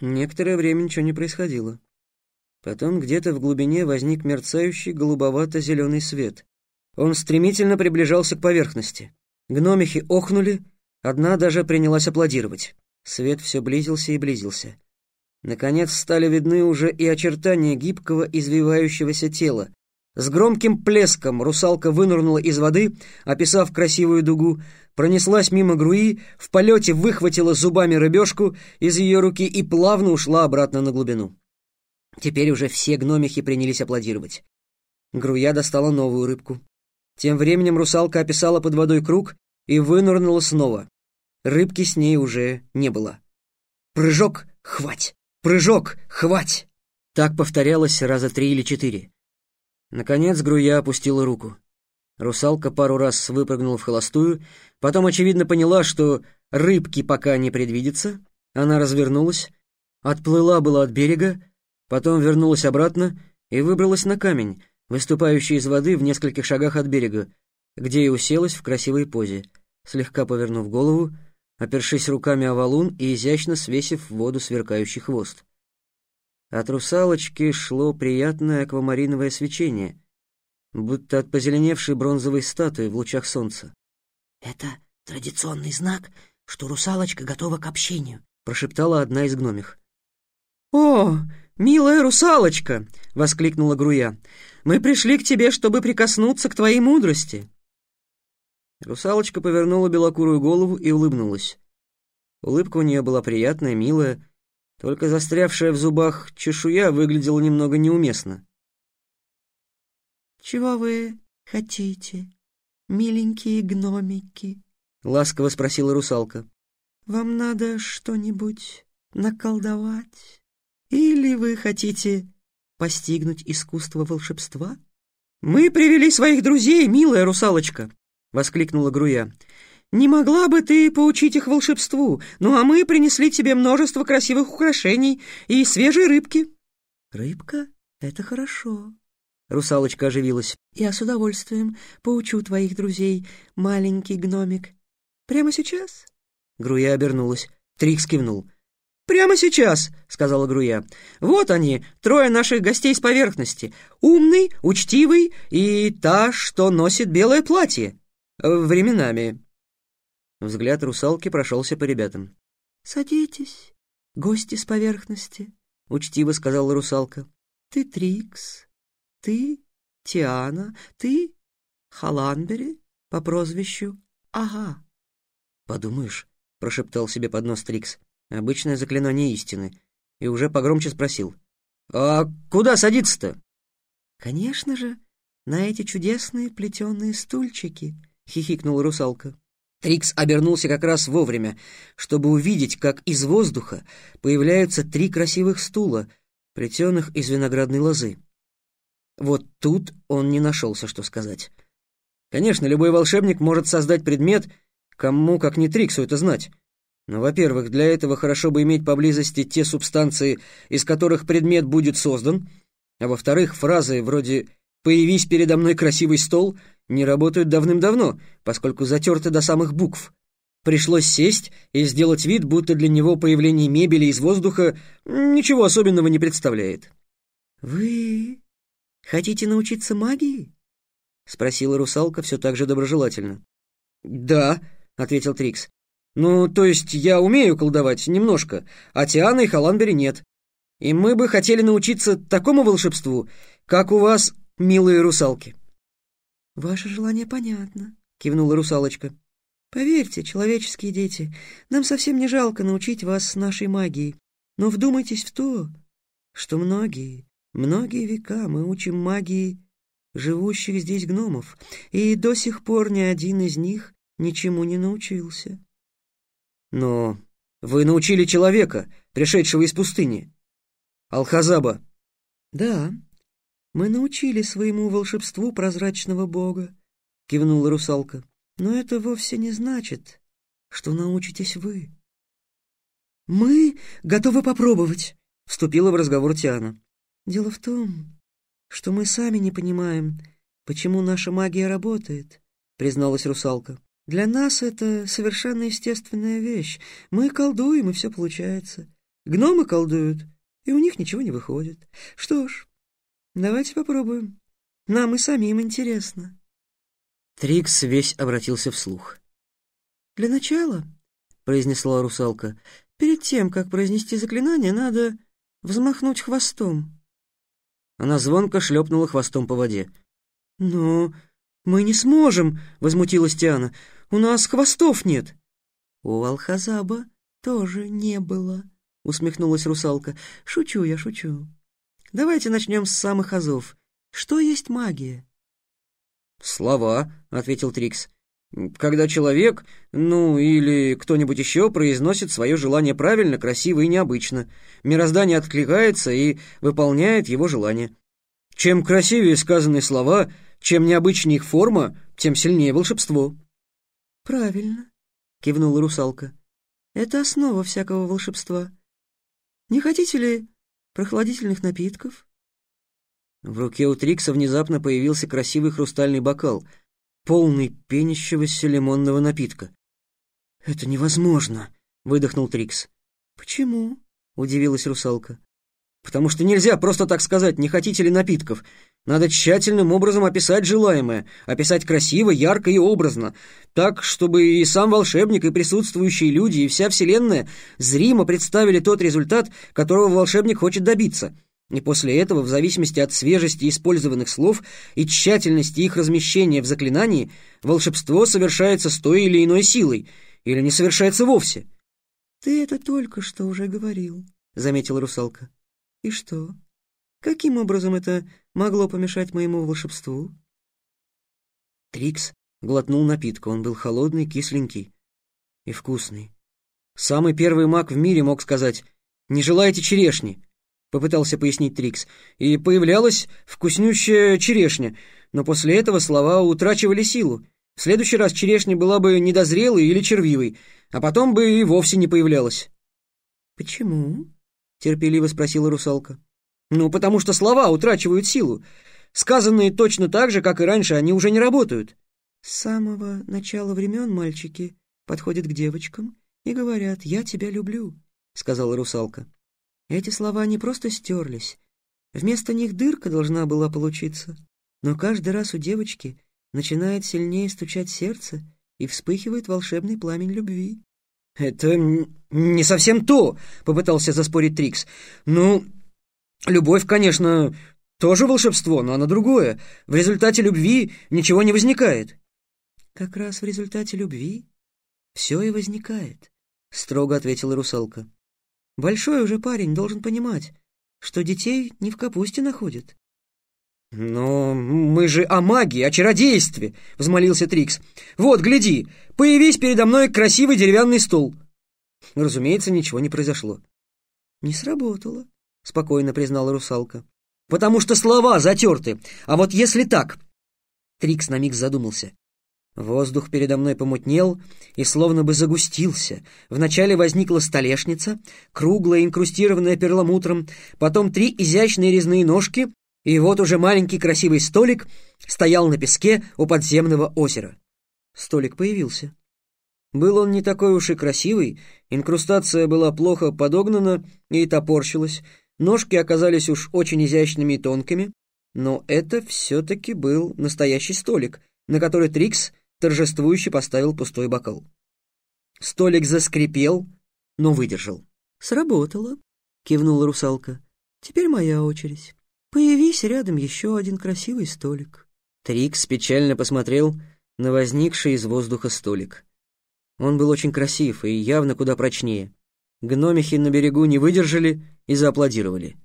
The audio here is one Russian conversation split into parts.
Некоторое время ничего не происходило. Потом где-то в глубине возник мерцающий голубовато-зеленый свет. Он стремительно приближался к поверхности. Гномихи охнули, одна даже принялась аплодировать. Свет все близился и близился. Наконец стали видны уже и очертания гибкого извивающегося тела. С громким плеском русалка вынырнула из воды, описав красивую дугу, пронеслась мимо груи, в полете выхватила зубами рыбешку из ее руки и плавно ушла обратно на глубину. Теперь уже все гномихи принялись аплодировать. Груя достала новую рыбку. Тем временем русалка описала под водой круг и вынырнула снова. Рыбки с ней уже не было. «Прыжок! Хвать! Прыжок! Хвать!» Так повторялось раза три или четыре. Наконец Груя опустила руку. Русалка пару раз выпрыгнула в холостую, потом, очевидно, поняла, что рыбки пока не предвидится. Она развернулась, отплыла была от берега, потом вернулась обратно и выбралась на камень, выступающий из воды в нескольких шагах от берега, где и уселась в красивой позе, слегка повернув голову, опершись руками о валун и изящно свесив в воду сверкающий хвост. От русалочки шло приятное аквамариновое свечение, будто от позеленевшей бронзовой статуи в лучах солнца. «Это традиционный знак, что русалочка готова к общению», — прошептала одна из гномих. «О, милая русалочка!» — воскликнула Груя. «Мы пришли к тебе, чтобы прикоснуться к твоей мудрости». Русалочка повернула белокурую голову и улыбнулась. Улыбка у нее была приятная, милая, только застрявшая в зубах чешуя выглядела немного неуместно. «Чего вы хотите, миленькие гномики?» — ласково спросила русалка. «Вам надо что-нибудь наколдовать? Или вы хотите постигнуть искусство волшебства?» «Мы привели своих друзей, милая русалочка!» — воскликнула Груя. «Не могла бы ты поучить их волшебству? Ну, а мы принесли тебе множество красивых украшений и свежей рыбки». «Рыбка — это хорошо», — русалочка оживилась. «Я с удовольствием поучу твоих друзей, маленький гномик. Прямо сейчас?» Груя обернулась. Трикс кивнул. «Прямо сейчас», — сказала Груя. «Вот они, трое наших гостей с поверхности. Умный, учтивый и та, что носит белое платье. Временами». Взгляд русалки прошелся по ребятам. «Садитесь, гости с поверхности», — учтиво сказала русалка. «Ты Трикс, ты Тиана, ты Халанбери по прозвищу Ага». «Подумаешь», — прошептал себе под нос Трикс, — «обычное заклинание истины», и уже погромче спросил. «А куда садиться-то?» «Конечно же, на эти чудесные плетеные стульчики», — хихикнула русалка. Трикс обернулся как раз вовремя, чтобы увидеть, как из воздуха появляются три красивых стула, плетеных из виноградной лозы. Вот тут он не нашелся, что сказать. Конечно, любой волшебник может создать предмет, кому, как не Триксу, это знать. Но, во-первых, для этого хорошо бы иметь поблизости те субстанции, из которых предмет будет создан, а во-вторых, фразы вроде «появись передо мной красивый стол» не работают давным-давно, поскольку затерты до самых букв. Пришлось сесть и сделать вид, будто для него появление мебели из воздуха ничего особенного не представляет. «Вы хотите научиться магии?» — спросила русалка все так же доброжелательно. «Да», — ответил Трикс. «Ну, то есть я умею колдовать немножко, а Тиана и Халанбери нет. И мы бы хотели научиться такому волшебству, как у вас, милые русалки». «Ваше желание понятно», — кивнула русалочка. «Поверьте, человеческие дети, нам совсем не жалко научить вас нашей магии, но вдумайтесь в то, что многие, многие века мы учим магии живущих здесь гномов, и до сих пор ни один из них ничему не научился». «Но вы научили человека, пришедшего из пустыни, Алхазаба». «Да», мы научили своему волшебству прозрачного бога, — кивнула русалка. Но это вовсе не значит, что научитесь вы. Мы готовы попробовать, — вступила в разговор Тиана. Дело в том, что мы сами не понимаем, почему наша магия работает, — призналась русалка. Для нас это совершенно естественная вещь. Мы колдуем, и все получается. Гномы колдуют, и у них ничего не выходит. Что ж, давайте попробуем. Нам и самим интересно. Трикс весь обратился вслух. «Для начала», — произнесла русалка, — «перед тем, как произнести заклинание, надо взмахнуть хвостом». Она звонко шлепнула хвостом по воде. «Но мы не сможем», — возмутилась Тиана. «У нас хвостов нет». «У Алхазаба тоже не было», — усмехнулась русалка. «Шучу я, шучу. Давайте начнем с самых азов. Что есть магия?» «Слова», — ответил Трикс. «Когда человек, ну или кто-нибудь еще произносит свое желание правильно, красиво и необычно, мироздание откликается и выполняет его желание. Чем красивее сказанные слова, чем необычнее их форма, тем сильнее волшебство». «Правильно», — кивнула русалка. «Это основа всякого волшебства. Не хотите ли прохладительных напитков?» В руке у Трикса внезапно появился красивый хрустальный бокал, полный пенящегося лимонного напитка. «Это невозможно!» — выдохнул Трикс. «Почему?» — удивилась русалка. «Потому что нельзя просто так сказать, не хотите ли напитков. Надо тщательным образом описать желаемое, описать красиво, ярко и образно, так, чтобы и сам волшебник, и присутствующие люди, и вся Вселенная зримо представили тот результат, которого волшебник хочет добиться». И после этого, в зависимости от свежести использованных слов и тщательности их размещения в заклинании, волшебство совершается с той или иной силой, или не совершается вовсе. «Ты это только что уже говорил», — заметила русалка. «И что? Каким образом это могло помешать моему волшебству?» Трикс глотнул напитка, он был холодный, кисленький и вкусный. Самый первый маг в мире мог сказать «Не желаете черешни?» — попытался пояснить Трикс, и появлялась вкуснющая черешня, но после этого слова утрачивали силу. В следующий раз черешня была бы недозрелой или червивой, а потом бы и вовсе не появлялась. «Почему?» — терпеливо спросила русалка. «Ну, потому что слова утрачивают силу. Сказанные точно так же, как и раньше, они уже не работают». «С самого начала времен мальчики подходят к девочкам и говорят «я тебя люблю», — сказала русалка. Эти слова не просто стерлись. Вместо них дырка должна была получиться. Но каждый раз у девочки начинает сильнее стучать сердце и вспыхивает волшебный пламень любви. «Это не совсем то», — попытался заспорить Трикс. «Ну, любовь, конечно, тоже волшебство, но оно другое. В результате любви ничего не возникает». «Как раз в результате любви все и возникает», — строго ответила русалка. Большой уже парень должен понимать, что детей не в капусте находят. «Но мы же о магии, о чародействе!» — взмолился Трикс. «Вот, гляди, появись передо мной красивый деревянный стол!» Разумеется, ничего не произошло. «Не сработало», — спокойно признала русалка. «Потому что слова затерты. А вот если так...» Трикс на миг задумался. Воздух передо мной помутнел и словно бы загустился. Вначале возникла столешница, круглая, инкрустированная перламутром, потом три изящные резные ножки, и вот уже маленький красивый столик стоял на песке у подземного озера. Столик появился. Был он не такой уж и красивый, инкрустация была плохо подогнана и топорщилась, ножки оказались уж очень изящными и тонкими, но это все-таки был настоящий столик, на который Трикс торжествующе поставил пустой бокал. Столик заскрипел, но выдержал. «Сработало», — кивнула русалка. «Теперь моя очередь. Появись рядом еще один красивый столик». Трикс печально посмотрел на возникший из воздуха столик. Он был очень красив и явно куда прочнее. Гномихи на берегу не выдержали и зааплодировали.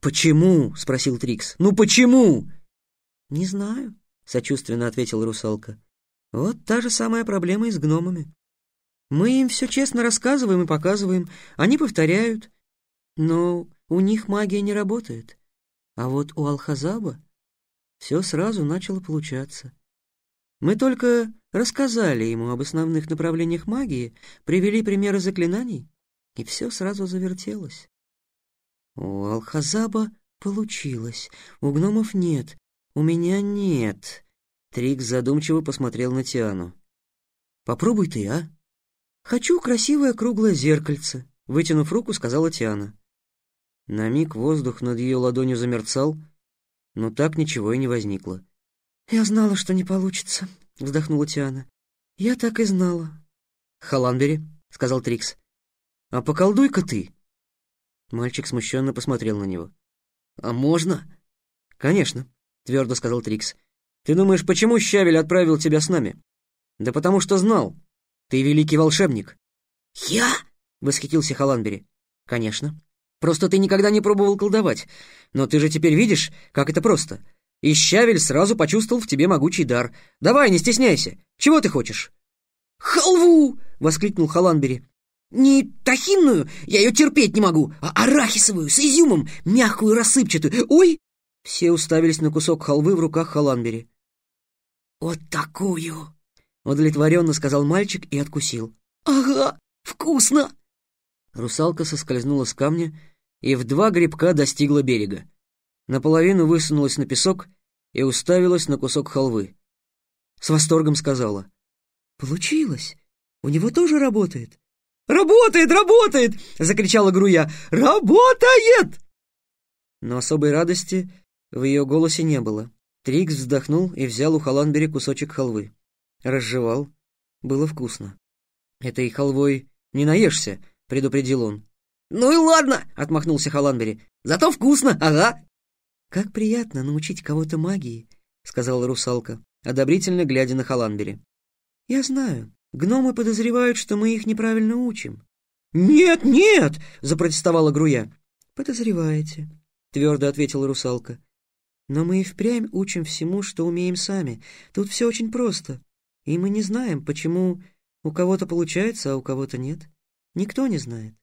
«Почему?» — спросил Трикс. «Ну почему?» «Не знаю», — сочувственно ответила русалка. Вот та же самая проблема и с гномами. Мы им все честно рассказываем и показываем, они повторяют, но у них магия не работает. А вот у Алхазаба все сразу начало получаться. Мы только рассказали ему об основных направлениях магии, привели примеры заклинаний, и все сразу завертелось. У Алхазаба получилось, у гномов нет, у меня нет. Трикс задумчиво посмотрел на Тиану. «Попробуй ты, а?» «Хочу красивое круглое зеркальце», — Вытянув руку, сказала Тиана. На миг воздух над ее ладонью замерцал, но так ничего и не возникло. «Я знала, что не получится», — вздохнула Тиана. «Я так и знала». «Халанбери», — сказал Трикс. «А поколдуй-ка ты». Мальчик смущенно посмотрел на него. «А можно?» «Конечно», — твердо сказал Трикс. «Ты думаешь, почему Щавель отправил тебя с нами?» «Да потому что знал. Ты великий волшебник». «Я?» — восхитился Халанбери. «Конечно. Просто ты никогда не пробовал колдовать. Но ты же теперь видишь, как это просто. И Щавель сразу почувствовал в тебе могучий дар. Давай, не стесняйся. Чего ты хочешь?» «Халву!» — воскликнул Халанбери. «Не тахинную, я ее терпеть не могу, а арахисовую, с изюмом, мягкую, рассыпчатую. Ой!» Все уставились на кусок халвы в руках Халанбери. «Вот такую!» — удовлетворенно сказал мальчик и откусил. «Ага, вкусно!» Русалка соскользнула с камня и в два грибка достигла берега. Наполовину высунулась на песок и уставилась на кусок халвы. С восторгом сказала. «Получилось! У него тоже работает!» «Работает, работает!» — закричала Груя. «Работает!» Но особой радости в ее голосе не было. Трикс вздохнул и взял у Халанбери кусочек халвы. Разжевал. Было вкусно. «Этой халвой не наешься», — предупредил он. «Ну и ладно», — отмахнулся Халанбери. «Зато вкусно, ага». «Как приятно научить кого-то магии», — сказала русалка, одобрительно глядя на Халанбери. «Я знаю, гномы подозревают, что мы их неправильно учим». «Нет, нет!» — запротестовала Груя. «Подозреваете», — твердо ответила русалка. «Но мы и впрямь учим всему, что умеем сами. Тут все очень просто. И мы не знаем, почему у кого-то получается, а у кого-то нет. Никто не знает.